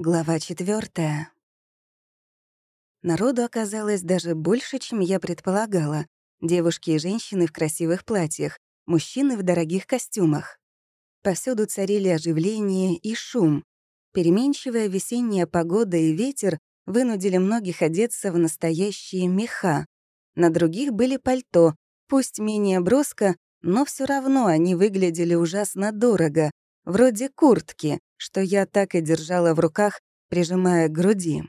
Глава четвертая. Народу оказалось даже больше, чем я предполагала. Девушки и женщины в красивых платьях, мужчины в дорогих костюмах. Повсюду царили оживление и шум. Переменчивая весенняя погода и ветер вынудили многих одеться в настоящие меха. На других были пальто, пусть менее броско, но все равно они выглядели ужасно дорого, вроде куртки, что я так и держала в руках, прижимая к груди.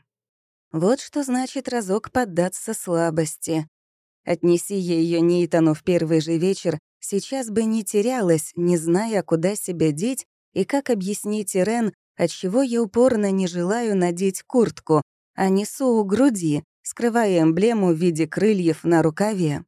Вот что значит разок поддаться слабости. Отнеси я ее Нейтану в первый же вечер, сейчас бы не терялась, не зная, куда себя деть и как объяснить Ирен, отчего я упорно не желаю надеть куртку, а несу у груди, скрывая эмблему в виде крыльев на рукаве.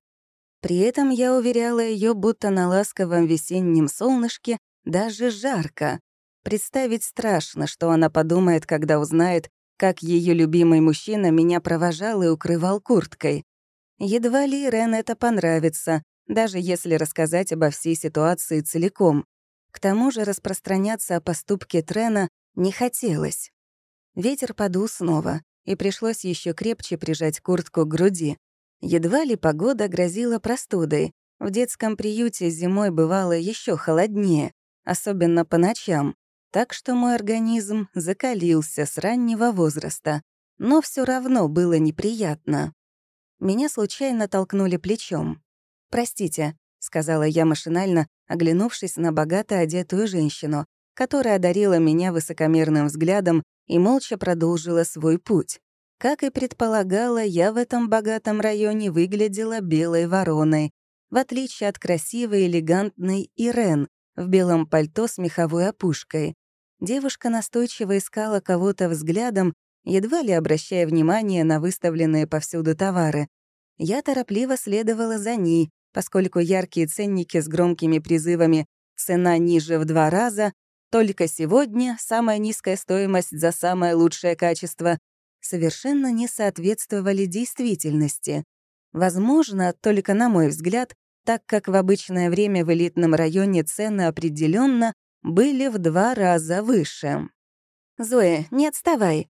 При этом я уверяла ее, будто на ласковом весеннем солнышке даже жарко, Представить страшно, что она подумает, когда узнает, как ее любимый мужчина меня провожал и укрывал курткой. Едва ли Рен это понравится, даже если рассказать обо всей ситуации целиком. К тому же распространяться о поступке Трена не хотелось. Ветер подул снова, и пришлось еще крепче прижать куртку к груди. Едва ли погода грозила простудой. В детском приюте зимой бывало еще холоднее, особенно по ночам. Так что мой организм закалился с раннего возраста, но все равно было неприятно. Меня случайно толкнули плечом. «Простите», — сказала я машинально, оглянувшись на богато одетую женщину, которая одарила меня высокомерным взглядом и молча продолжила свой путь. Как и предполагала, я в этом богатом районе выглядела белой вороной, в отличие от красивой, элегантной Ирен в белом пальто с меховой опушкой. Девушка настойчиво искала кого-то взглядом, едва ли обращая внимание на выставленные повсюду товары. Я торопливо следовала за ней, поскольку яркие ценники с громкими призывами «цена ниже в два раза», «только сегодня самая низкая стоимость за самое лучшее качество» совершенно не соответствовали действительности. Возможно, только на мой взгляд, так как в обычное время в элитном районе цены определенно были в два раза выше. «Зоя, не отставай!»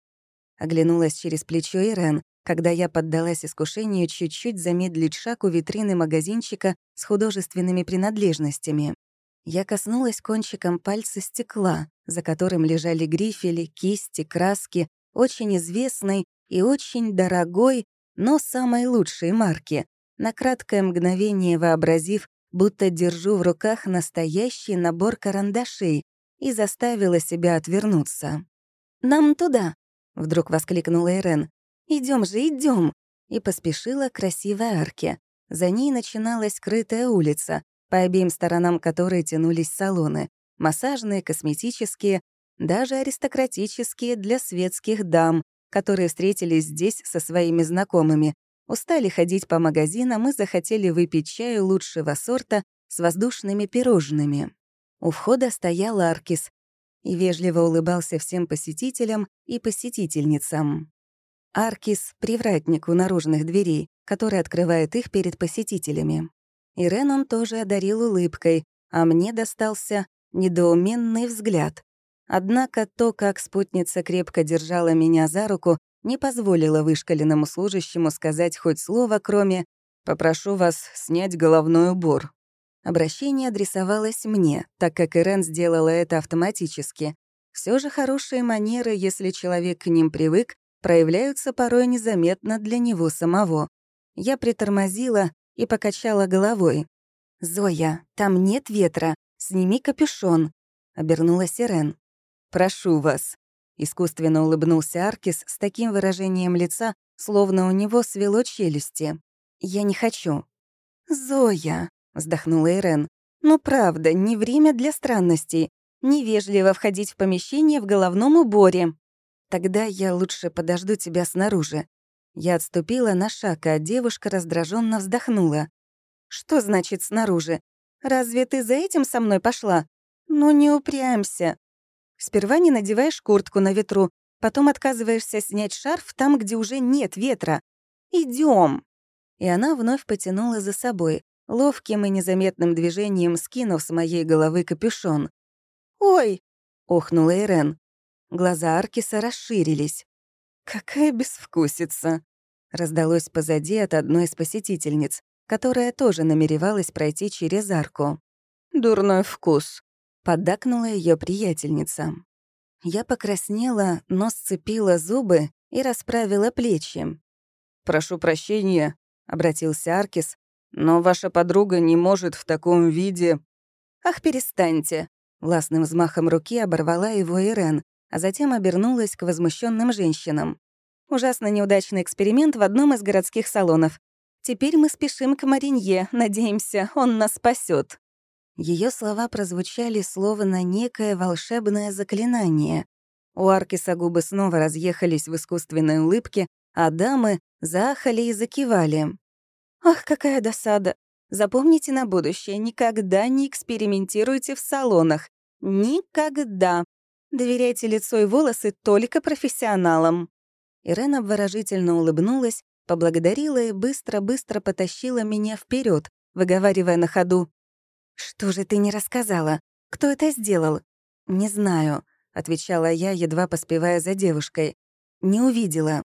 Оглянулась через плечо Ирен, когда я поддалась искушению чуть-чуть замедлить шаг у витрины магазинчика с художественными принадлежностями. Я коснулась кончиком пальца стекла, за которым лежали грифели, кисти, краски, очень известной и очень дорогой, но самой лучшей марки, на краткое мгновение вообразив, будто держу в руках настоящий набор карандашей и заставила себя отвернуться. «Нам туда!» — вдруг воскликнула Ирен. Идем же, идем! И поспешила к красивой арке. За ней начиналась крытая улица, по обеим сторонам которой тянулись салоны. Массажные, косметические, даже аристократические для светских дам, которые встретились здесь со своими знакомыми, Устали ходить по магазинам и захотели выпить чаю лучшего сорта с воздушными пирожными. У входа стоял Аркис и вежливо улыбался всем посетителям и посетительницам. Аркис — привратник у наружных дверей, который открывает их перед посетителями. Ирен он тоже одарил улыбкой, а мне достался недоуменный взгляд. Однако то, как спутница крепко держала меня за руку, не позволила вышкаленному служащему сказать хоть слово, кроме «попрошу вас снять головной убор». Обращение адресовалось мне, так как Ирен сделала это автоматически. Все же хорошие манеры, если человек к ним привык, проявляются порой незаметно для него самого. Я притормозила и покачала головой. «Зоя, там нет ветра, сними капюшон», — обернулась Ирен. «Прошу вас», Искусственно улыбнулся Аркис с таким выражением лица, словно у него свело челюсти. «Я не хочу». «Зоя», — вздохнула Ирен, «ну правда, не время для странностей. Невежливо входить в помещение в головном уборе. Тогда я лучше подожду тебя снаружи». Я отступила на шаг, а девушка раздраженно вздохнула. «Что значит снаружи? Разве ты за этим со мной пошла? Ну не упрямься. Сперва не надеваешь куртку на ветру, потом отказываешься снять шарф там, где уже нет ветра. Идем. И она вновь потянула за собой, ловким и незаметным движением скинув с моей головы капюшон. «Ой!» — охнула Ирен. Глаза Аркиса расширились. «Какая безвкусица!» раздалось позади от одной из посетительниц, которая тоже намеревалась пройти через арку. «Дурной вкус», — поддакнула ее приятельница. Я покраснела, но сцепила зубы и расправила плечи. «Прошу прощения», — обратился Аркис, «но ваша подруга не может в таком виде...» «Ах, перестаньте!» Властным взмахом руки оборвала его Ирен, а затем обернулась к возмущенным женщинам. Ужасно неудачный эксперимент в одном из городских салонов. Теперь мы спешим к Маринье, надеемся, он нас спасет. Ее слова прозвучали словно некое волшебное заклинание. У Аркиса губы снова разъехались в искусственной улыбке, а дамы заахали и закивали. «Ах, какая досада! Запомните на будущее, никогда не экспериментируйте в салонах. Никогда. Доверяйте лицо и волосы только профессионалам». Ирена обворожительно улыбнулась, поблагодарила и быстро-быстро потащила меня вперед, выговаривая на ходу. «Что же ты не рассказала? Кто это сделал?» «Не знаю», — отвечала я, едва поспевая за девушкой. «Не увидела».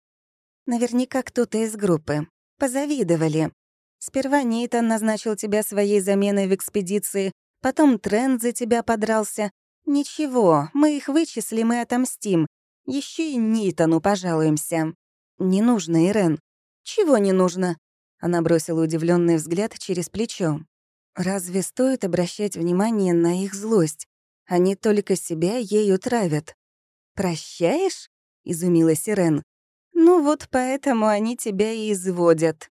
«Наверняка кто-то из группы. Позавидовали. Сперва Нейтан назначил тебя своей заменой в экспедиции, потом Тренд за тебя подрался. Ничего, мы их вычислим и отомстим. Еще и Нейтану пожалуемся». «Не нужно, Ирен». «Чего не нужно?» Она бросила удивленный взгляд через плечо. «Разве стоит обращать внимание на их злость? Они только себя ею травят». «Прощаешь?» — изумилась Ирен. «Ну вот поэтому они тебя и изводят».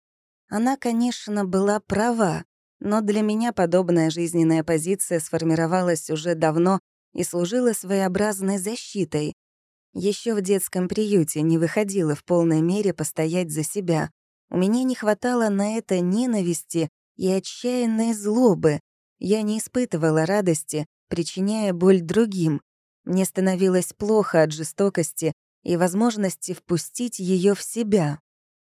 Она, конечно, была права, но для меня подобная жизненная позиция сформировалась уже давно и служила своеобразной защитой. Еще в детском приюте не выходила в полной мере постоять за себя. У меня не хватало на это ненависти и отчаянной злобы. Я не испытывала радости, причиняя боль другим. Мне становилось плохо от жестокости и возможности впустить ее в себя.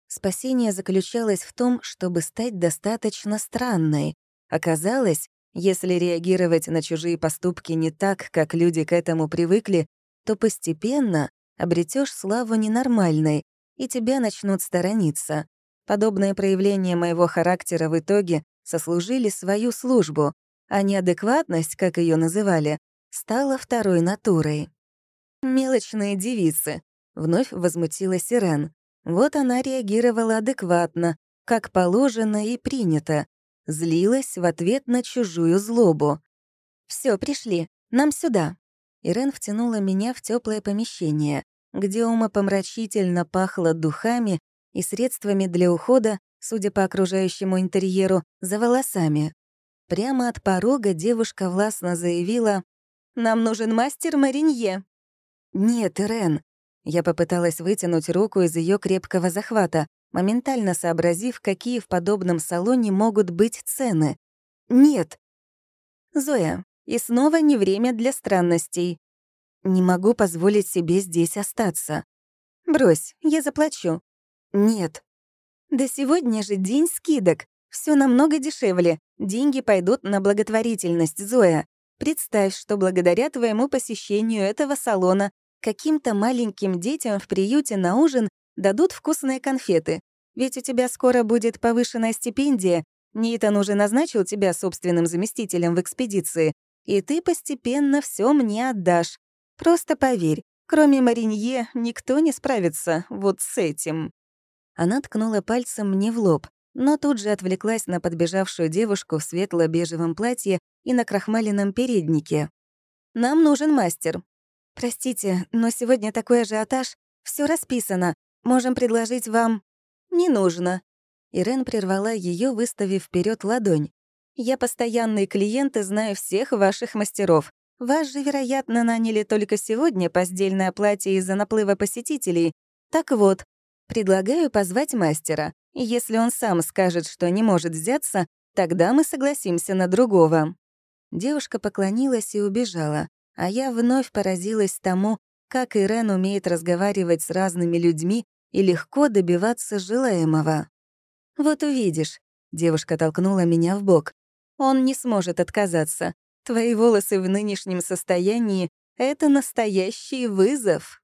Спасение заключалось в том, чтобы стать достаточно странной. Оказалось, если реагировать на чужие поступки не так, как люди к этому привыкли, то постепенно обретешь славу ненормальной, и тебя начнут сторониться. Подобные проявления моего характера в итоге сослужили свою службу, а неадекватность, как ее называли, стала второй натурой. «Мелочные девицы», — вновь возмутилась Ирен. Вот она реагировала адекватно, как положено и принято. Злилась в ответ на чужую злобу. Все, пришли. Нам сюда». Ирен втянула меня в теплое помещение, где умопомрачительно пахло духами и средствами для ухода, судя по окружающему интерьеру, за волосами. Прямо от порога девушка властно заявила «Нам нужен мастер Маринье». «Нет, Ирен, я попыталась вытянуть руку из ее крепкого захвата, моментально сообразив, какие в подобном салоне могут быть цены. «Нет!» «Зоя, и снова не время для странностей. Не могу позволить себе здесь остаться. Брось, я заплачу. Нет. Да сегодня же день скидок. Все намного дешевле. Деньги пойдут на благотворительность, Зоя. Представь, что благодаря твоему посещению этого салона Каким-то маленьким детям в приюте на ужин дадут вкусные конфеты. Ведь у тебя скоро будет повышенная стипендия, Нейтан уже назначил тебя собственным заместителем в экспедиции, и ты постепенно все мне отдашь. Просто поверь, кроме Маринье никто не справится вот с этим». Она ткнула пальцем мне в лоб, но тут же отвлеклась на подбежавшую девушку в светло-бежевом платье и на крахмаленном переднике. «Нам нужен мастер. «Простите, но сегодня такой ажиотаж. Все расписано. Можем предложить вам...» «Не нужно». Ирен прервала ее, выставив вперед ладонь. «Я постоянный клиент и знаю всех ваших мастеров. Вас же, вероятно, наняли только сегодня постельное платье из-за наплыва посетителей. Так вот, предлагаю позвать мастера. Если он сам скажет, что не может взяться, тогда мы согласимся на другого». Девушка поклонилась и убежала а я вновь поразилась тому, как Ирен умеет разговаривать с разными людьми и легко добиваться желаемого. «Вот увидишь», — девушка толкнула меня в бок. «Он не сможет отказаться. Твои волосы в нынешнем состоянии Это настоящий вызов.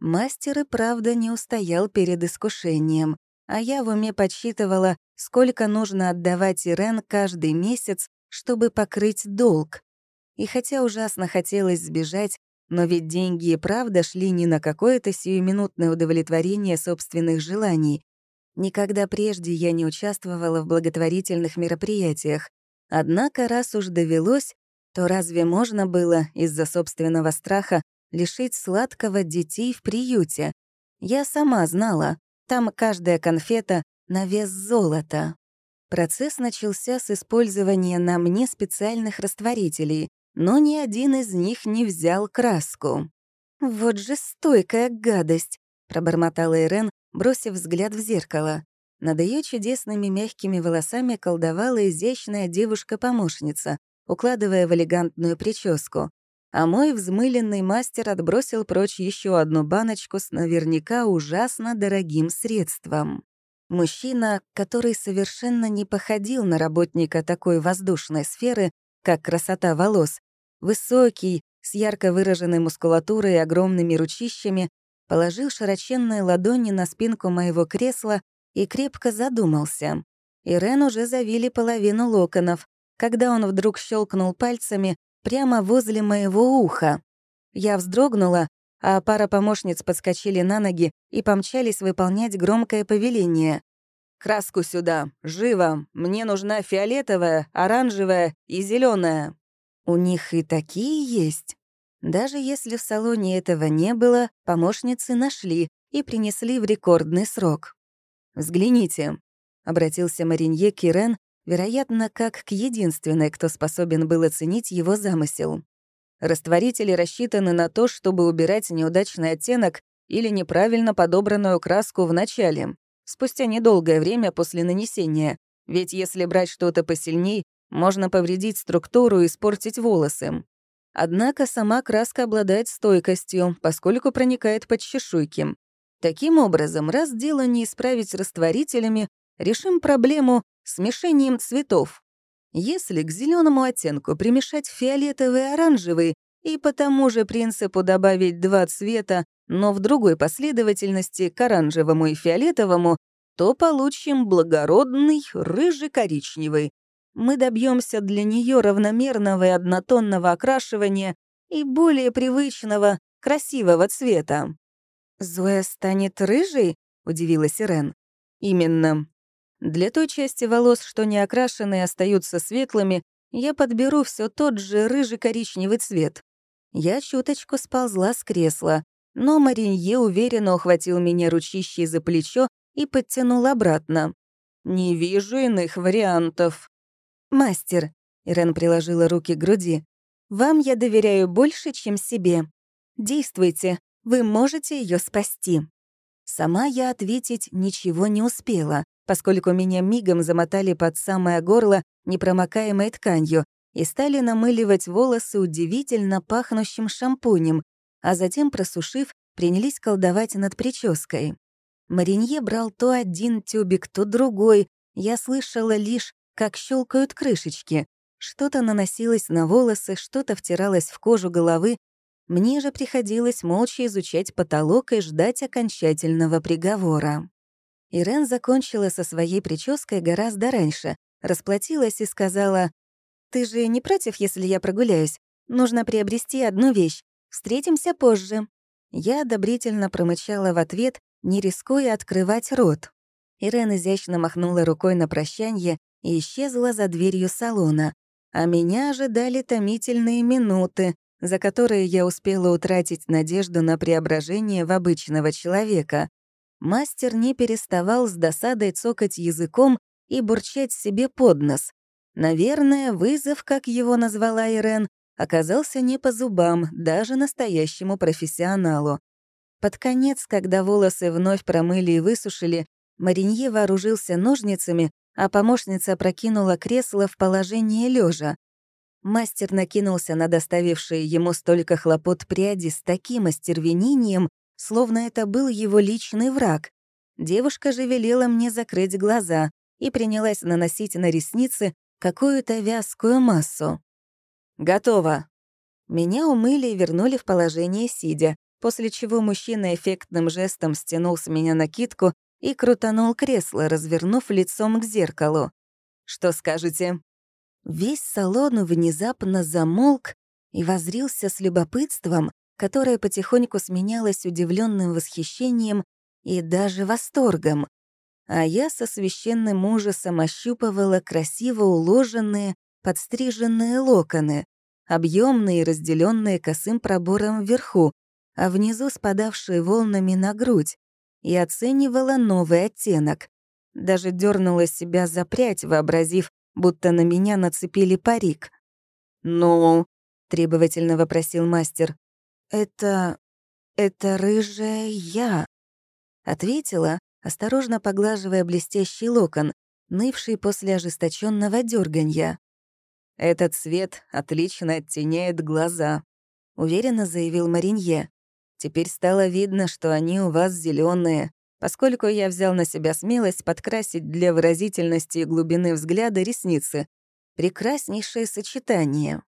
Мастер и правда не устоял перед искушением, а я в уме подсчитывала, сколько нужно отдавать Ирен каждый месяц, чтобы покрыть долг. И хотя ужасно хотелось сбежать, но ведь деньги и правда шли не на какое-то сиюминутное удовлетворение собственных желаний. Никогда прежде я не участвовала в благотворительных мероприятиях. Однако, раз уж довелось, то разве можно было из-за собственного страха лишить сладкого детей в приюте? Я сама знала, там каждая конфета на вес золота. Процесс начался с использования на мне специальных растворителей, но ни один из них не взял краску. «Вот же стойкая гадость!» — пробормотала Ирен, бросив взгляд в зеркало. Над ее чудесными мягкими волосами колдовала изящная девушка-помощница, укладывая в элегантную прическу. А мой взмыленный мастер отбросил прочь еще одну баночку с наверняка ужасно дорогим средством. Мужчина, который совершенно не походил на работника такой воздушной сферы, как красота волос, высокий, с ярко выраженной мускулатурой и огромными ручищами, положил широченные ладони на спинку моего кресла и крепко задумался. Ирен уже завили половину локонов, когда он вдруг щелкнул пальцами прямо возле моего уха. Я вздрогнула, а пара помощниц подскочили на ноги и помчались выполнять громкое повеление. «Краску сюда! Живо! Мне нужна фиолетовая, оранжевая и зеленая. У них и такие есть. Даже если в салоне этого не было, помощницы нашли и принесли в рекордный срок. «Взгляните», — обратился Маринье Кирен, вероятно, как к единственной, кто способен был оценить его замысел. Растворители рассчитаны на то, чтобы убирать неудачный оттенок или неправильно подобранную краску в начале, спустя недолгое время после нанесения, ведь если брать что-то посильней, можно повредить структуру и испортить волосы. Однако сама краска обладает стойкостью, поскольку проникает под чешуйки. Таким образом, раз дело не исправить растворителями, решим проблему смешением цветов. Если к зеленому оттенку примешать фиолетовый и оранжевый и по тому же принципу добавить два цвета, но в другой последовательности к оранжевому и фиолетовому, то получим благородный рыжий-коричневый. Мы добьемся для нее равномерного и однотонного окрашивания и более привычного, красивого цвета. «Зоя станет рыжей?» — удивилась Ирен. «Именно. Для той части волос, что не окрашены и остаются светлыми, я подберу все тот же рыжий-коричневый цвет. Я чуточку сползла с кресла, но Маринье уверенно ухватил меня ручищей за плечо и подтянул обратно. «Не вижу иных вариантов». «Мастер», — Ирен приложила руки к груди, «вам я доверяю больше, чем себе. Действуйте, вы можете ее спасти». Сама я ответить ничего не успела поскольку меня мигом замотали под самое горло непромокаемой тканью и стали намыливать волосы удивительно пахнущим шампунем, а затем, просушив, принялись колдовать над прической. Маринье брал то один тюбик, то другой. Я слышала лишь, как щелкают крышечки. Что-то наносилось на волосы, что-то втиралось в кожу головы. Мне же приходилось молча изучать потолок и ждать окончательного приговора. Ирен закончила со своей прической гораздо раньше, расплатилась и сказала, «Ты же не против, если я прогуляюсь? Нужно приобрести одну вещь. Встретимся позже». Я одобрительно промычала в ответ, не рискуя открывать рот. Ирен изящно махнула рукой на прощанье и исчезла за дверью салона. А меня ожидали томительные минуты, за которые я успела утратить надежду на преображение в обычного человека. Мастер не переставал с досадой цокать языком и бурчать себе под нос. Наверное, вызов, как его назвала Ирен, оказался не по зубам даже настоящему профессионалу. Под конец, когда волосы вновь промыли и высушили, Маринье вооружился ножницами, а помощница прокинула кресло в положение лежа. Мастер накинулся на доставившие ему столько хлопот пряди с таким остервенением, словно это был его личный враг. Девушка же велела мне закрыть глаза и принялась наносить на ресницы какую-то вязкую массу. «Готово!» Меня умыли и вернули в положение сидя, после чего мужчина эффектным жестом стянул с меня накидку и крутанул кресло, развернув лицом к зеркалу. «Что скажете?» Весь салон внезапно замолк и возрился с любопытством, которое потихоньку сменялось удивленным восхищением и даже восторгом. А я со священным ужасом ощупывала красиво уложенные, подстриженные локоны, объемные, разделенные косым пробором вверху, а внизу спадавшие волнами на грудь, и оценивала новый оттенок. Даже дернула себя запрять, вообразив, будто на меня нацепили парик. «Ну?» — требовательно вопросил мастер. «Это... это рыжая я», — ответила, осторожно поглаживая блестящий локон, нывший после ожесточенного дерганья. «Этот цвет отлично оттеняет глаза», — уверенно заявил Маринье. «Теперь стало видно, что они у вас зеленые, поскольку я взял на себя смелость подкрасить для выразительности и глубины взгляда ресницы. Прекраснейшее сочетание».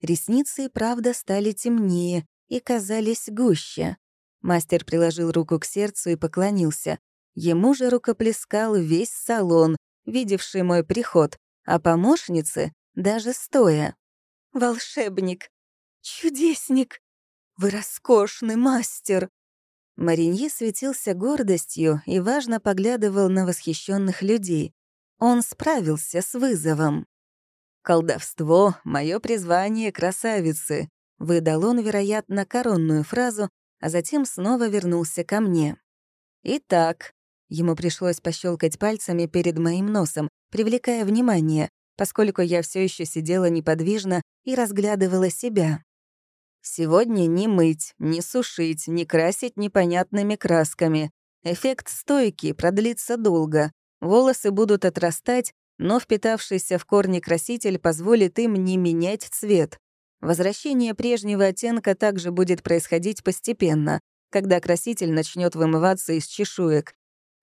Ресницы правда стали темнее и казались гуще. Мастер приложил руку к сердцу и поклонился. Ему же рукоплескал весь салон, видевший мой приход, а помощницы даже стоя. «Волшебник! Чудесник! Вы роскошный мастер!» Маринье светился гордостью и важно поглядывал на восхищенных людей. Он справился с вызовом. «Колдовство — мое призвание красавицы», — выдал он, вероятно, коронную фразу, а затем снова вернулся ко мне. «Итак», — ему пришлось пощелкать пальцами перед моим носом, привлекая внимание, поскольку я все еще сидела неподвижно и разглядывала себя. Сегодня не мыть, не сушить, не красить непонятными красками. Эффект стойкий, продлится долго. Волосы будут отрастать, но впитавшийся в корни краситель позволит им не менять цвет. Возвращение прежнего оттенка также будет происходить постепенно, когда краситель начнет вымываться из чешуек.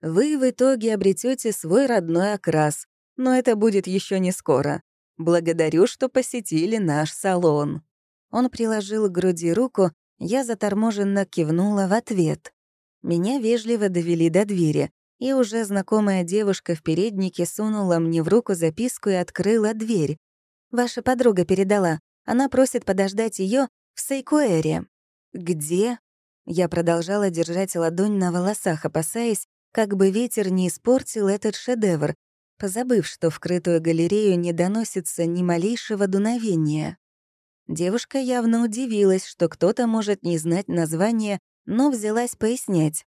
Вы в итоге обретете свой родной окрас, но это будет еще не скоро. Благодарю, что посетили наш салон». Он приложил к груди руку, я заторможенно кивнула в ответ. Меня вежливо довели до двери, и уже знакомая девушка в переднике сунула мне в руку записку и открыла дверь. «Ваша подруга передала. Она просит подождать ее в Сейкуэре». «Где?» Я продолжала держать ладонь на волосах, опасаясь, как бы ветер не испортил этот шедевр, позабыв, что в крытую галерею не доносится ни малейшего дуновения. Девушка явно удивилась, что кто-то может не знать название, но взялась пояснять.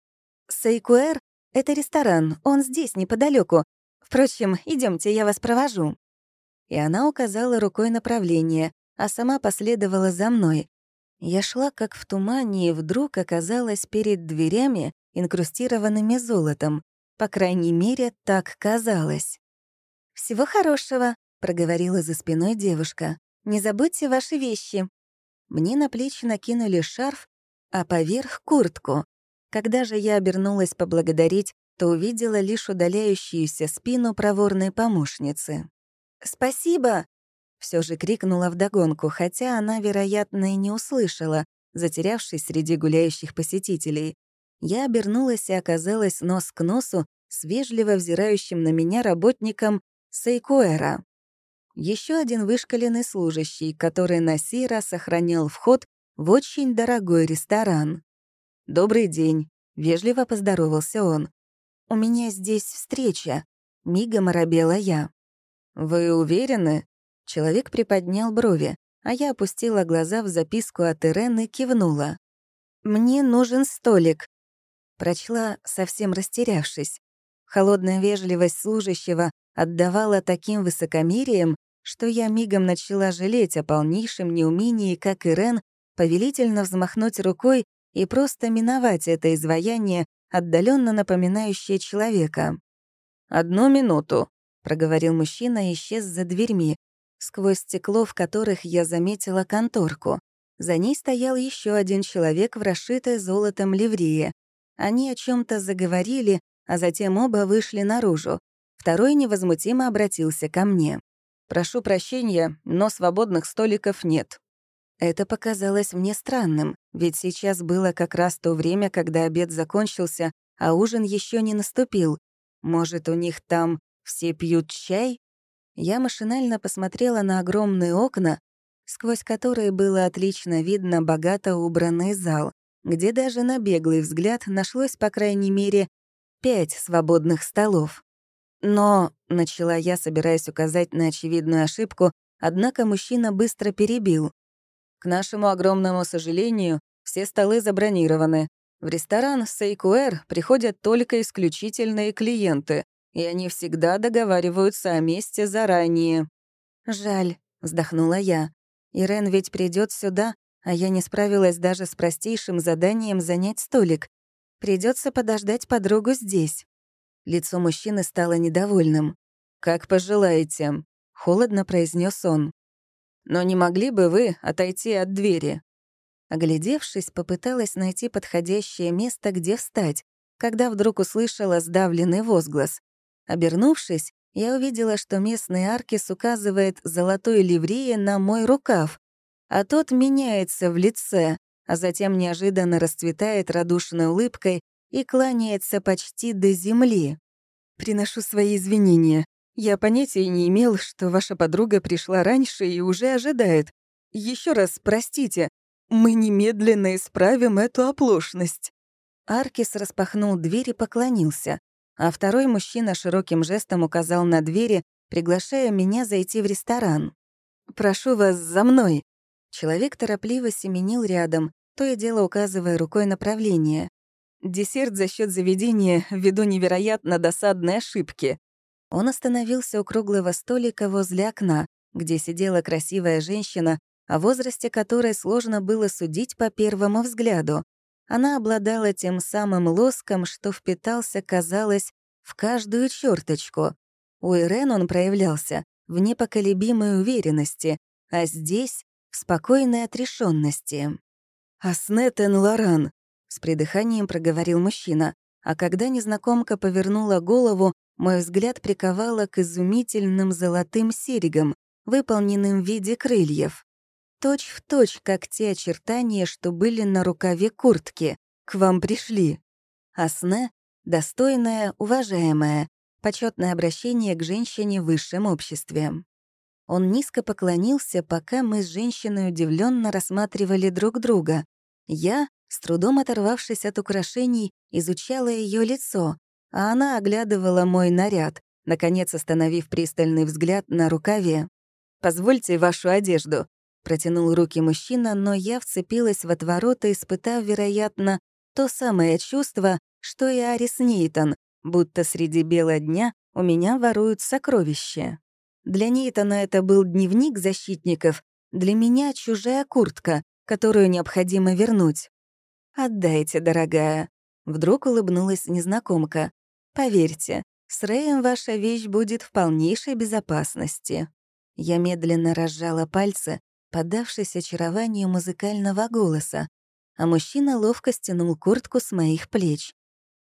«Сайкуэр — это ресторан, он здесь, неподалеку. Впрочем, идемте, я вас провожу». И она указала рукой направление, а сама последовала за мной. Я шла как в тумане и вдруг оказалась перед дверями, инкрустированными золотом. По крайней мере, так казалось. «Всего хорошего», — проговорила за спиной девушка. «Не забудьте ваши вещи». Мне на плечи накинули шарф, а поверх — куртку. Когда же я обернулась поблагодарить, то увидела лишь удаляющуюся спину проворной помощницы. «Спасибо!» — все же крикнула вдогонку, хотя она, вероятно, и не услышала, затерявшись среди гуляющих посетителей. Я обернулась и оказалась нос к носу с вежливо взирающим на меня работником Сейкуэра. Еще один вышкаленный служащий, который на сей раз охранял вход в очень дорогой ресторан. «Добрый день», — вежливо поздоровался он. «У меня здесь встреча», — мигом оробела я. «Вы уверены?» Человек приподнял брови, а я опустила глаза в записку от Ирен и кивнула. «Мне нужен столик», Прочла, совсем растерявшись. Холодная вежливость служащего отдавала таким высокомерием, что я мигом начала жалеть о полнейшем неумении, как Ирен, повелительно взмахнуть рукой и просто миновать это изваяние, отдаленно напоминающее человека. «Одну минуту», — проговорил мужчина и исчез за дверьми, сквозь стекло в которых я заметила конторку. За ней стоял еще один человек в расшитой золотом ливрее. Они о чем то заговорили, а затем оба вышли наружу. Второй невозмутимо обратился ко мне. «Прошу прощения, но свободных столиков нет». Это показалось мне странным, ведь сейчас было как раз то время, когда обед закончился, а ужин еще не наступил. Может, у них там все пьют чай? Я машинально посмотрела на огромные окна, сквозь которые было отлично видно богато убранный зал, где даже на беглый взгляд нашлось, по крайней мере, пять свободных столов. Но, — начала я, собираясь указать на очевидную ошибку, однако мужчина быстро перебил. К нашему огромному сожалению, все столы забронированы. В ресторан Сейкуэр приходят только исключительные клиенты, и они всегда договариваются о месте заранее. «Жаль», — вздохнула я. «Ирен ведь придет сюда, а я не справилась даже с простейшим заданием занять столик. Придется подождать подругу здесь». Лицо мужчины стало недовольным. «Как пожелаете», — холодно произнес он. «Но не могли бы вы отойти от двери?» Оглядевшись, попыталась найти подходящее место, где встать, когда вдруг услышала сдавленный возглас. Обернувшись, я увидела, что местный Аркис указывает золотой ливреей на мой рукав, а тот меняется в лице, а затем неожиданно расцветает радушной улыбкой и кланяется почти до земли. «Приношу свои извинения. Я понятия не имел, что ваша подруга пришла раньше и уже ожидает. Еще раз простите, мы немедленно исправим эту оплошность». Аркис распахнул дверь и поклонился, а второй мужчина широким жестом указал на двери, приглашая меня зайти в ресторан. «Прошу вас за мной». Человек торопливо семенил рядом, то и дело указывая рукой направление. Десерт за счет заведения ввиду невероятно досадной ошибки. Он остановился у круглого столика возле окна, где сидела красивая женщина, о возрасте которой сложно было судить по первому взгляду. Она обладала тем самым лоском, что впитался, казалось, в каждую черточку. У Ирен он проявлялся в непоколебимой уверенности, а здесь — в спокойной отрешенности. «Аснетен Лоран», — с придыханием проговорил мужчина, а когда незнакомка повернула голову, мой взгляд приковала к изумительным золотым серьгам, выполненным в виде крыльев. Точь в точь, как те очертания, что были на рукаве куртки. К вам пришли. Асне — достойное, уважаемое, почетное обращение к женщине в высшем обществе. Он низко поклонился, пока мы с женщиной удивленно рассматривали друг друга. Я, с трудом оторвавшись от украшений, изучала ее лицо, а она оглядывала мой наряд, наконец остановив пристальный взгляд на рукаве. «Позвольте вашу одежду», Протянул руки мужчина, но я вцепилась в отворота, испытав, вероятно, то самое чувство, что и Арис Нейтон, будто среди бела дня у меня воруют сокровища. Для Нейтона это был дневник защитников, для меня чужая куртка, которую необходимо вернуть. «Отдайте, дорогая», — вдруг улыбнулась незнакомка. «Поверьте, с Рэем ваша вещь будет в полнейшей безопасности». Я медленно разжала пальцы, поддавшись очарованию музыкального голоса, а мужчина ловко стянул куртку с моих плеч.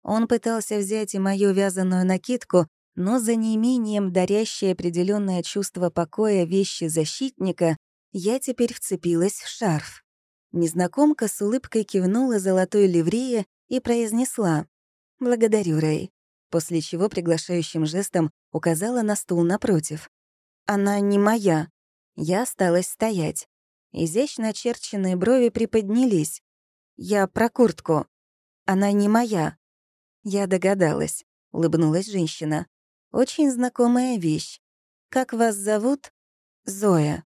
Он пытался взять и мою вязаную накидку, но за неимением дарящей определенное чувство покоя вещи защитника я теперь вцепилась в шарф. Незнакомка с улыбкой кивнула золотой ливрее и произнесла «Благодарю, Рэй», после чего приглашающим жестом указала на стул напротив. «Она не моя», я осталась стоять. Изящно очерченные брови приподнялись. «Я про куртку. Она не моя». Я догадалась, — улыбнулась женщина. «Очень знакомая вещь. Как вас зовут?» «Зоя».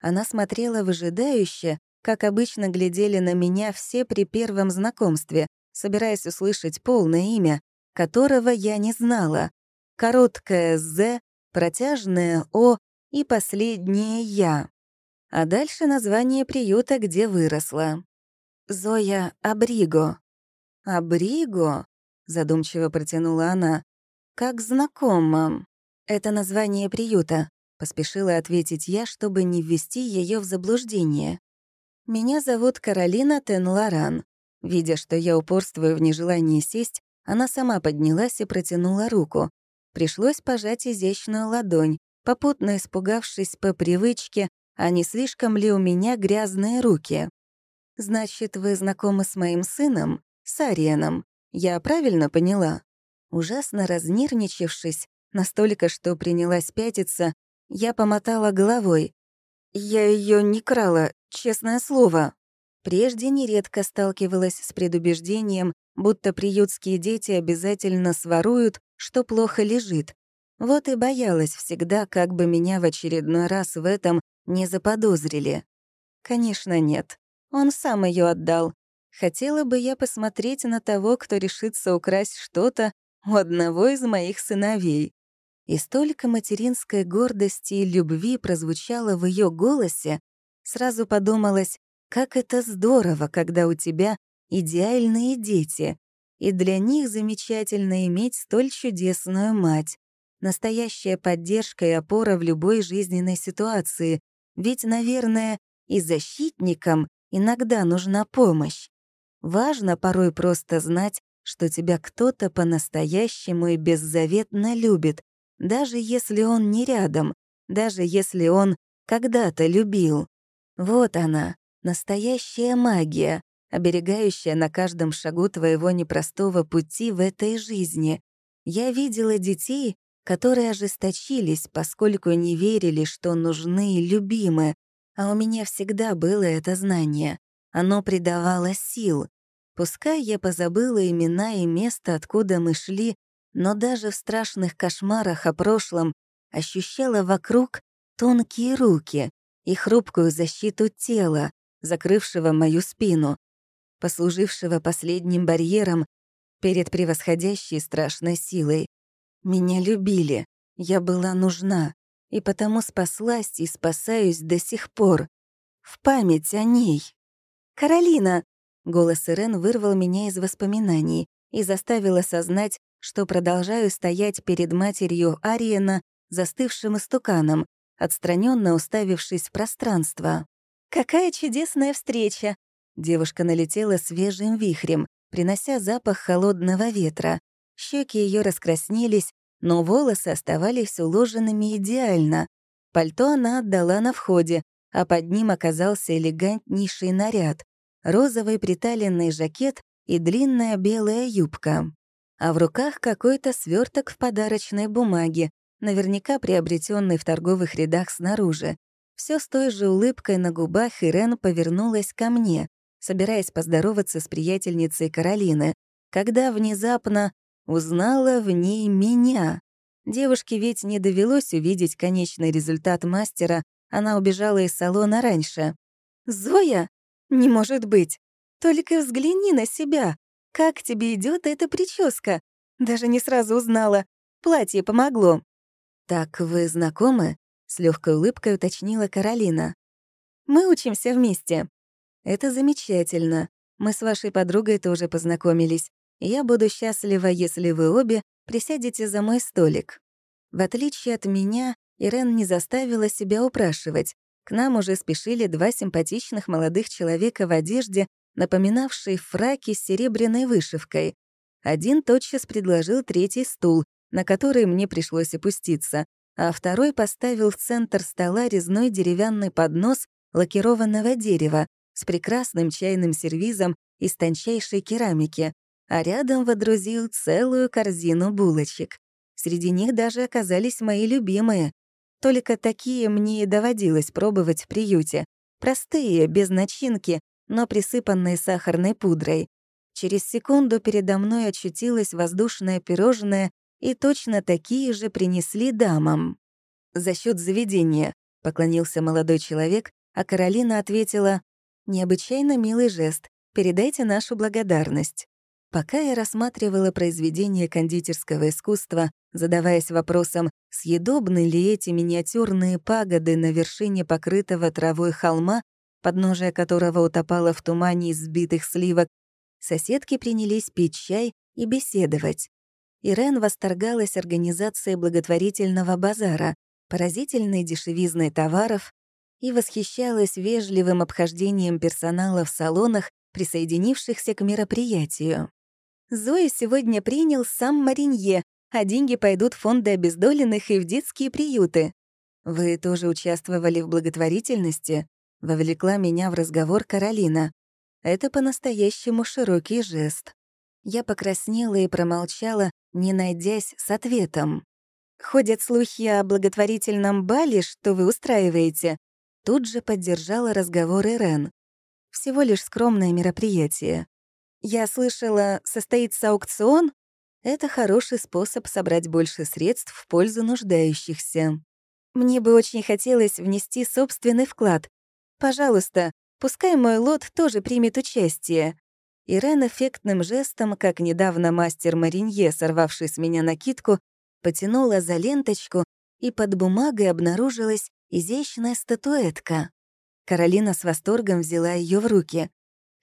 Она смотрела выжидающе, как обычно глядели на меня все при первом знакомстве, собираясь услышать полное имя, которого я не знала. Короткое «З», протяжное «О» и последнее «я». А дальше название приюта, где выросла. Зоя Абриго. «Абриго?» — задумчиво протянула она. «Как знакомо. Это название приюта», — поспешила ответить я, чтобы не ввести ее в заблуждение. «Меня зовут Каролина Тенларан. Видя, что я упорствую в нежелании сесть, она сама поднялась и протянула руку. Пришлось пожать изящную ладонь, попутно испугавшись по привычке а не слишком ли у меня грязные руки. «Значит, вы знакомы с моим сыном, с Арианом. Я правильно поняла?» Ужасно разнервничавшись, настолько, что принялась пятиться, я помотала головой. «Я ее не крала, честное слово». Прежде нередко сталкивалась с предубеждением, будто приютские дети обязательно своруют, что плохо лежит. Вот и боялась всегда, как бы меня в очередной раз в этом не заподозрили. Конечно, нет. Он сам ее отдал. Хотела бы я посмотреть на того, кто решится украсть что-то у одного из моих сыновей. И столько материнской гордости и любви прозвучало в ее голосе, сразу подумалось, как это здорово, когда у тебя идеальные дети, и для них замечательно иметь столь чудесную мать. Настоящая поддержка и опора в любой жизненной ситуации, ведь, наверное, и защитникам иногда нужна помощь. Важно порой просто знать, что тебя кто-то по-настоящему и беззаветно любит, даже если он не рядом, даже если он когда-то любил. Вот она, настоящая магия, оберегающая на каждом шагу твоего непростого пути в этой жизни. Я видела детей, которые ожесточились, поскольку не верили, что нужны и любимы, а у меня всегда было это знание. Оно придавало сил. Пускай я позабыла имена и место, откуда мы шли, но даже в страшных кошмарах о прошлом ощущала вокруг тонкие руки и хрупкую защиту тела, закрывшего мою спину, послужившего последним барьером перед превосходящей страшной силой. Меня любили, я была нужна, и потому спаслась и спасаюсь до сих пор. В память о ней. «Каролина!» — голос Ирен вырвал меня из воспоминаний и заставил осознать, что продолжаю стоять перед матерью Ариена, застывшим истуканом, отстраненно уставившись в пространство. «Какая чудесная встреча!» Девушка налетела свежим вихрем, принося запах холодного ветра. Щеки ее раскраснелись, но волосы оставались уложенными идеально. Пальто она отдала на входе, а под ним оказался элегантнейший наряд — розовый приталенный жакет и длинная белая юбка а в руках какой-то сверток в подарочной бумаге, наверняка приобретенный в торговых рядах снаружи. Все с той же улыбкой на губах Ирен повернулась ко мне, собираясь поздороваться с приятельницей Каролины, когда внезапно узнала в ней меня. Девушке ведь не довелось увидеть конечный результат мастера, она убежала из салона раньше. «Зоя? Не может быть! Только взгляни на себя! «Как тебе идет эта прическа?» Даже не сразу узнала. Платье помогло. «Так вы знакомы?» — с легкой улыбкой уточнила Каролина. «Мы учимся вместе». «Это замечательно. Мы с вашей подругой тоже познакомились. Я буду счастлива, если вы обе присядете за мой столик». В отличие от меня, Ирен не заставила себя упрашивать. К нам уже спешили два симпатичных молодых человека в одежде, напоминавший фраки с серебряной вышивкой. Один тотчас предложил третий стул, на который мне пришлось опуститься, а второй поставил в центр стола резной деревянный поднос лакированного дерева с прекрасным чайным сервизом из тончайшей керамики, а рядом водрузил целую корзину булочек. Среди них даже оказались мои любимые. Только такие мне и доводилось пробовать в приюте. Простые, без начинки, но присыпанные сахарной пудрой. Через секунду передо мной очутилось воздушное пирожное, и точно такие же принесли дамам. «За счет заведения», — поклонился молодой человек, а Каролина ответила, «Необычайно милый жест, передайте нашу благодарность». Пока я рассматривала произведение кондитерского искусства, задаваясь вопросом, съедобны ли эти миниатюрные пагоды на вершине покрытого травой холма, подножие которого утопало в тумане из сбитых сливок, соседки принялись пить чай и беседовать. Ирен восторгалась организацией благотворительного базара, поразительной дешевизной товаров и восхищалась вежливым обхождением персонала в салонах, присоединившихся к мероприятию. Зои сегодня принял сам Маринье, а деньги пойдут в фонды обездоленных и в детские приюты. «Вы тоже участвовали в благотворительности?» — вовлекла меня в разговор Каролина. Это по-настоящему широкий жест. Я покраснела и промолчала, не найдясь с ответом. «Ходят слухи о благотворительном бале, что вы устраиваете». Тут же поддержала разговор Ирен. «Всего лишь скромное мероприятие. Я слышала, состоится аукцион. Это хороший способ собрать больше средств в пользу нуждающихся. Мне бы очень хотелось внести собственный вклад. Пожалуйста, пускай мой лот тоже примет участие. Ирен эффектным жестом, как недавно мастер Маринье, сорвавший с меня накидку, потянула за ленточку, и под бумагой обнаружилась изящная статуэтка. Каролина с восторгом взяла ее в руки.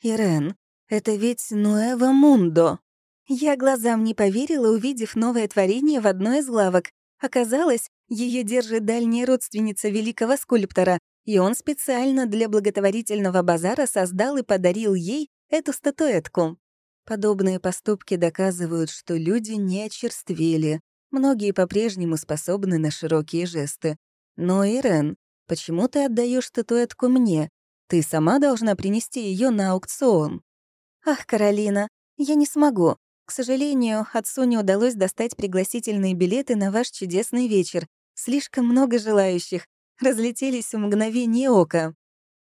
«Ирен, это ведь Нуэва Мундо!» Я глазам не поверила, увидев новое творение в одной из лавок. Оказалось, ее держит дальняя родственница великого скульптора, и он специально для благотворительного базара создал и подарил ей эту статуэтку. Подобные поступки доказывают, что люди не очерствели. Многие по-прежнему способны на широкие жесты. Но, Ирен, почему ты отдаешь статуэтку мне? Ты сама должна принести ее на аукцион. Ах, Каролина, я не смогу. К сожалению, отцу не удалось достать пригласительные билеты на ваш чудесный вечер. Слишком много желающих. Разлетелись в мгновение ока.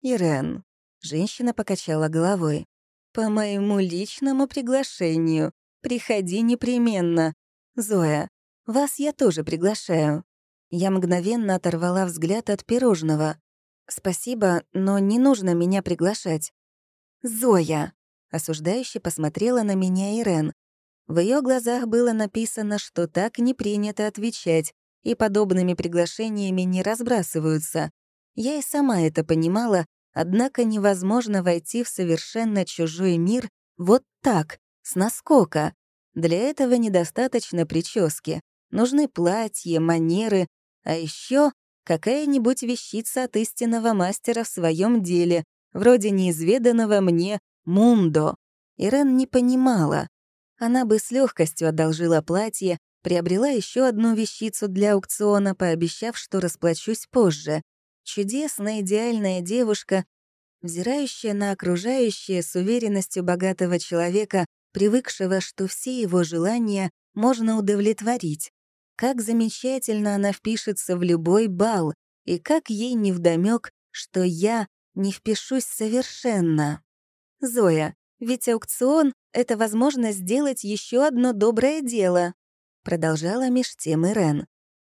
Ирен. Женщина покачала головой. «По моему личному приглашению. Приходи непременно. Зоя, вас я тоже приглашаю». Я мгновенно оторвала взгляд от пирожного. «Спасибо, но не нужно меня приглашать». «Зоя!» — осуждающе посмотрела на меня Ирен. В ее глазах было написано, что так не принято отвечать, и подобными приглашениями не разбрасываются. Я и сама это понимала, Однако невозможно войти в совершенно чужой мир вот так, с наскока. Для этого недостаточно прически. Нужны платья, манеры, а еще какая-нибудь вещица от истинного мастера в своем деле, вроде неизведанного мне Мундо. Ирен не понимала. Она бы с легкостью одолжила платье, приобрела еще одну вещицу для аукциона, пообещав, что расплачусь позже. Чудесная идеальная девушка, взирающая на окружающее с уверенностью богатого человека, привыкшего, что все его желания можно удовлетворить. Как замечательно она впишется в любой бал, и как ей невдомёк, что я не впишусь совершенно. Зоя, ведь аукцион — это возможность сделать еще одно доброе дело, продолжала меж тем Ирен.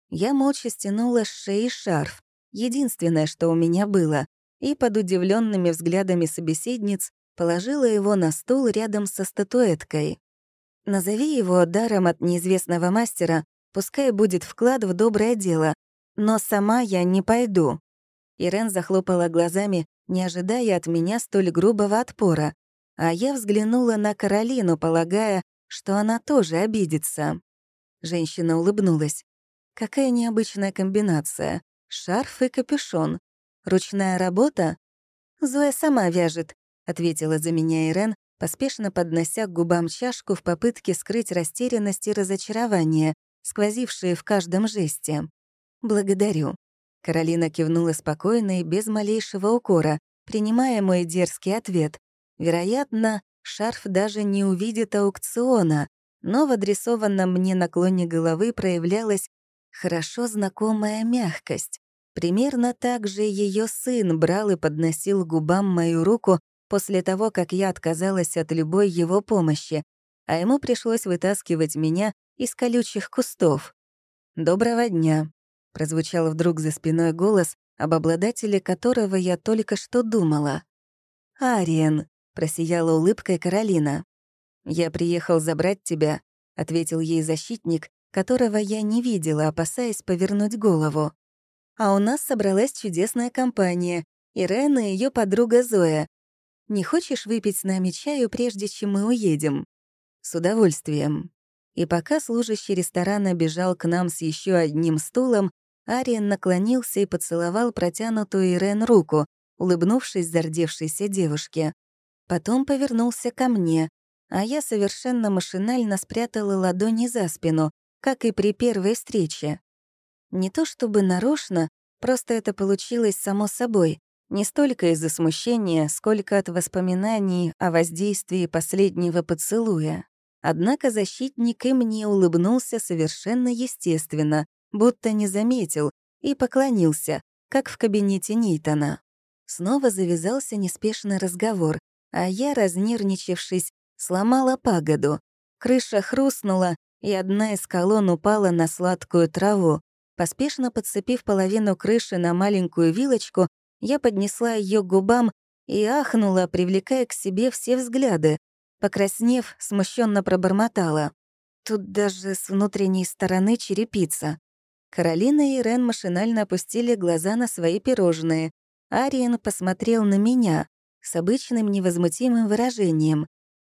Я молча стянула с шеи шарф, единственное, что у меня было, и под удивленными взглядами собеседниц положила его на стул рядом со статуэткой. «Назови его даром от неизвестного мастера, пускай будет вклад в доброе дело, но сама я не пойду». Ирен захлопала глазами, не ожидая от меня столь грубого отпора, а я взглянула на Каролину, полагая, что она тоже обидится. Женщина улыбнулась. Какая необычная комбинация шарф и капюшон. Ручная работа? Зоя сама вяжет, ответила за меня Ирен, поспешно поднося к губам чашку в попытке скрыть растерянность и разочарование, сквозившие в каждом жесте. «Благодарю». Каролина кивнула спокойно и без малейшего укора, принимая мой дерзкий ответ. Вероятно, шарф даже не увидит аукциона, но в адресованном мне наклоне головы проявлялась хорошо знакомая мягкость. Примерно так же ее сын брал и подносил губам мою руку после того, как я отказалась от любой его помощи, а ему пришлось вытаскивать меня из колючих кустов. «Доброго дня», — прозвучал вдруг за спиной голос, об обладателе которого я только что думала. «Ариен», — просияла улыбкой Каролина. «Я приехал забрать тебя», — ответил ей защитник, которого я не видела, опасаясь повернуть голову. А у нас собралась чудесная компания — Ирена и ее подруга Зоя. Не хочешь выпить с нами чаю, прежде чем мы уедем? С удовольствием. И пока служащий ресторана бежал к нам с еще одним стулом, Ариен наклонился и поцеловал протянутую Ирен руку, улыбнувшись зардевшейся девушке. Потом повернулся ко мне, а я совершенно машинально спрятала ладони за спину, как и при первой встрече. Не то чтобы нарочно, Просто это получилось само собой, не столько из-за смущения, сколько от воспоминаний о воздействии последнего поцелуя. Однако защитник и мне улыбнулся совершенно естественно, будто не заметил, и поклонился, как в кабинете Нейтона. Снова завязался неспешный разговор, а я, разнервничавшись, сломала пагоду. Крыша хрустнула, и одна из колонн упала на сладкую траву. Поспешно подцепив половину крыши на маленькую вилочку, я поднесла ее к губам и ахнула, привлекая к себе все взгляды. Покраснев, смущенно пробормотала. Тут даже с внутренней стороны черепица. Каролина и Рен машинально опустили глаза на свои пирожные. Ариен посмотрел на меня с обычным невозмутимым выражением.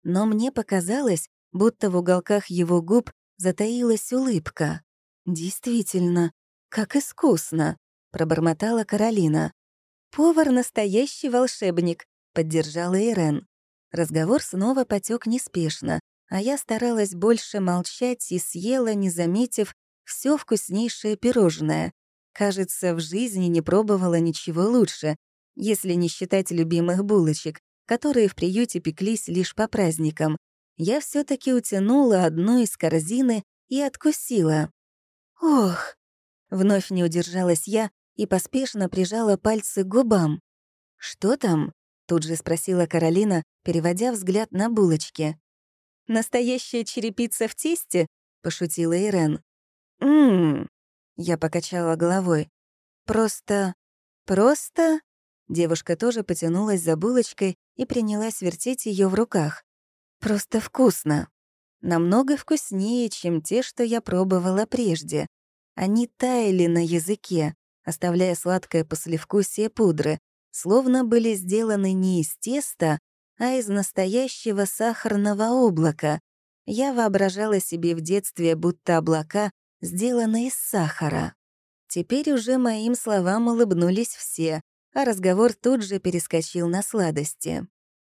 Но мне показалось, будто в уголках его губ затаилась улыбка. «Действительно, как искусно!» — пробормотала Каролина. «Повар — настоящий волшебник», — поддержала Ирен. Разговор снова потек неспешно, а я старалась больше молчать и съела, не заметив, все вкуснейшее пирожное. Кажется, в жизни не пробовала ничего лучше, если не считать любимых булочек, которые в приюте пеклись лишь по праздникам. Я все таки утянула одну из корзины и откусила. «Ох!» Вновь не удержалась я, и поспешно прижала пальцы к губам. «Что там?» — тут же спросила Каролина, переводя взгляд на булочки. «Настоящая черепица в тесте?» — пошутила Ирен. «Ммм...» — я покачала головой. «Просто... просто...» Девушка тоже потянулась за булочкой и принялась вертеть ее в руках. «Просто вкусно. Намного вкуснее, чем те, что я пробовала прежде. Они таяли на языке, оставляя сладкое послевкусие пудры, словно были сделаны не из теста, а из настоящего сахарного облака. Я воображала себе в детстве, будто облака сделаны из сахара. Теперь уже моим словам улыбнулись все, а разговор тут же перескочил на сладости.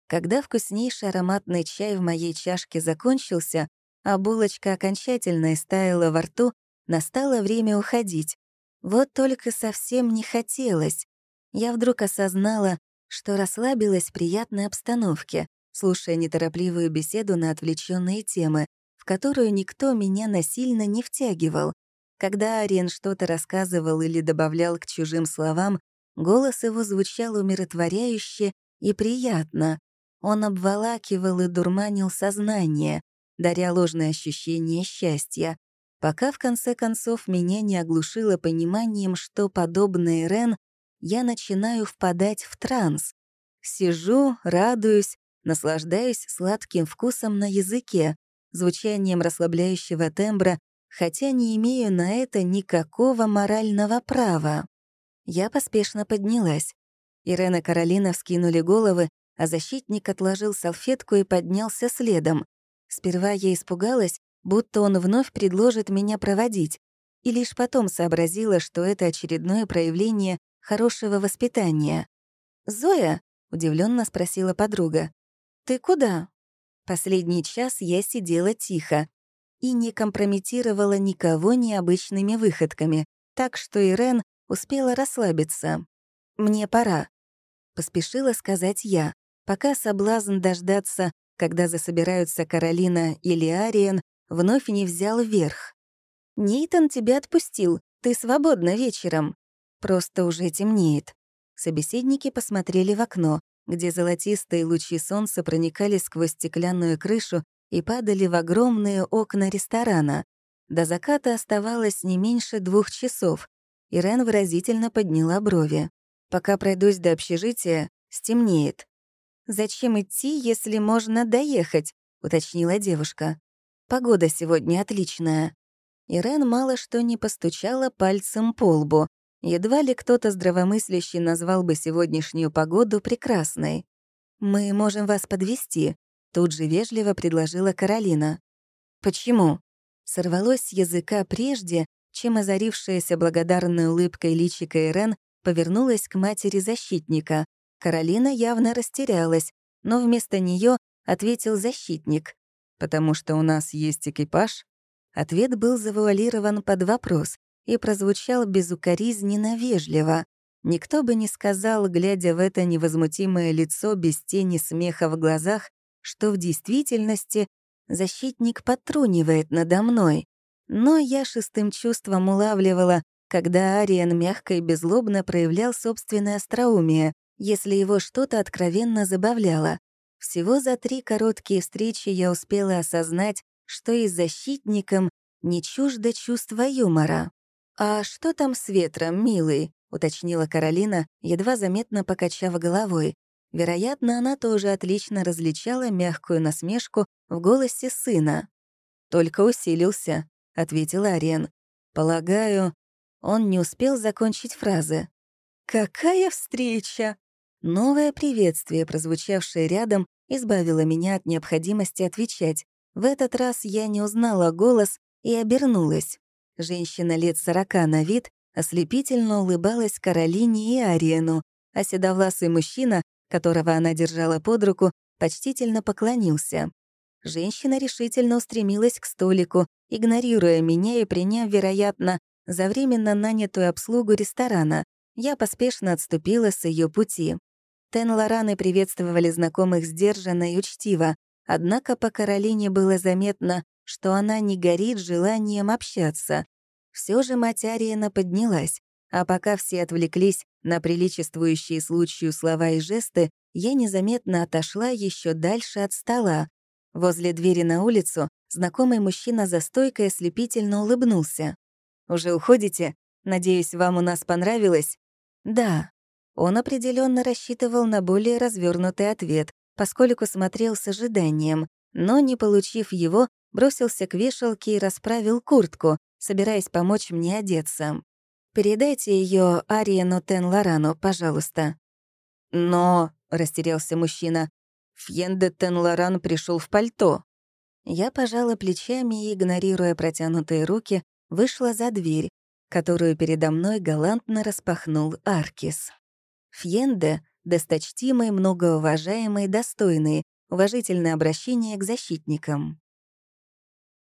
Когда вкуснейший ароматный чай в моей чашке закончился, а булочка окончательно истаяла во рту, настало время уходить. Вот только совсем не хотелось. Я вдруг осознала, что расслабилась в приятной обстановке, слушая неторопливую беседу на отвлеченные темы, которую никто меня насильно не втягивал. Когда Ариен что-то рассказывал или добавлял к чужим словам, голос его звучал умиротворяюще и приятно. Он обволакивал и дурманил сознание, даря ложное ощущение счастья пока в конце концов меня не оглушило пониманием, что, подобное Рен, я начинаю впадать в транс. Сижу, радуюсь, наслаждаюсь сладким вкусом на языке, звучанием расслабляющего тембра, хотя не имею на это никакого морального права. Я поспешно поднялась. Ирена Каролина вскинули головы, а защитник отложил салфетку и поднялся следом. Сперва я испугалась, будто он вновь предложит меня проводить, и лишь потом сообразила, что это очередное проявление хорошего воспитания. «Зоя?» — удивленно спросила подруга. «Ты куда?» Последний час я сидела тихо и не компрометировала никого необычными выходками, так что Ирен успела расслабиться. «Мне пора», — поспешила сказать я, пока соблазн дождаться, когда засобираются Каролина или Ариен, вновь не взял верх. «Нейтан тебя отпустил, ты свободна вечером. Просто уже темнеет». Собеседники посмотрели в окно, где золотистые лучи солнца проникали сквозь стеклянную крышу и падали в огромные окна ресторана. До заката оставалось не меньше двух часов. Ирен выразительно подняла брови. «Пока пройдусь до общежития, стемнеет». «Зачем идти, если можно доехать?» — уточнила девушка. Погода сегодня отличная». Ирен мало что не постучала пальцем по лбу. Едва ли кто-то здравомыслящий назвал бы сегодняшнюю погоду прекрасной. «Мы можем вас подвести, тут же вежливо предложила Каролина. «Почему?» Сорвалось с языка прежде, чем озарившаяся благодарной улыбкой личика Ирен повернулась к матери защитника. Каролина явно растерялась, но вместо нее ответил защитник потому что у нас есть экипаж?» Ответ был завуалирован под вопрос, и прозвучал безукоризненно вежливо. Никто бы не сказал, глядя в это невозмутимое лицо без тени смеха в глазах, что в действительности защитник потрунивает надо мной. Но я шестым чувством улавливала, когда Ариен мягко и беззлобно проявлял собственное остроумие, если его что-то откровенно забавляло. Всего за три короткие встречи я успела осознать, что и защитникам не чуждо чувство юмора. «А что там с ветром, милый?» — уточнила Каролина, едва заметно покачав головой. Вероятно, она тоже отлично различала мягкую насмешку в голосе сына. «Только усилился», — ответил Ариен. «Полагаю, он не успел закончить фразы. «Какая встреча!» Новое приветствие, прозвучавшее рядом, избавило меня от необходимости отвечать. В этот раз я не узнала голос и обернулась. Женщина лет сорока на вид ослепительно улыбалась Каролине и Ариену, а седовласый мужчина, которого она держала под руку, почтительно поклонился. Женщина решительно устремилась к столику, игнорируя меня и приняв, вероятно, за временно нанятую обслугу ресторана. Я поспешно отступила с ее пути. Тен Лораны приветствовали знакомых сдержанно и учтиво, однако по Каролине было заметно, что она не горит желанием общаться. Все же мать Ариена поднялась, а пока все отвлеклись на приличествующие случаю слова и жесты, я незаметно отошла еще дальше от стола. Возле двери на улицу знакомый мужчина за стойкой ослепительно улыбнулся. «Уже уходите? Надеюсь, вам у нас понравилось?» «Да». Он определенно рассчитывал на более развернутый ответ, поскольку смотрел с ожиданием, но, не получив его, бросился к вешалке и расправил куртку, собираясь помочь мне одеться. «Передайте ее Ариену Тен-Лорану, пожалуйста». «Но...» — растерялся мужчина. «Фьенде Тен-Лоран пришел в пальто». Я пожала плечами и, игнорируя протянутые руки, вышла за дверь, которую передо мной галантно распахнул Аркис. Фьенде — досточтимый, многоуважаемый, достойный, уважительное обращение к защитникам.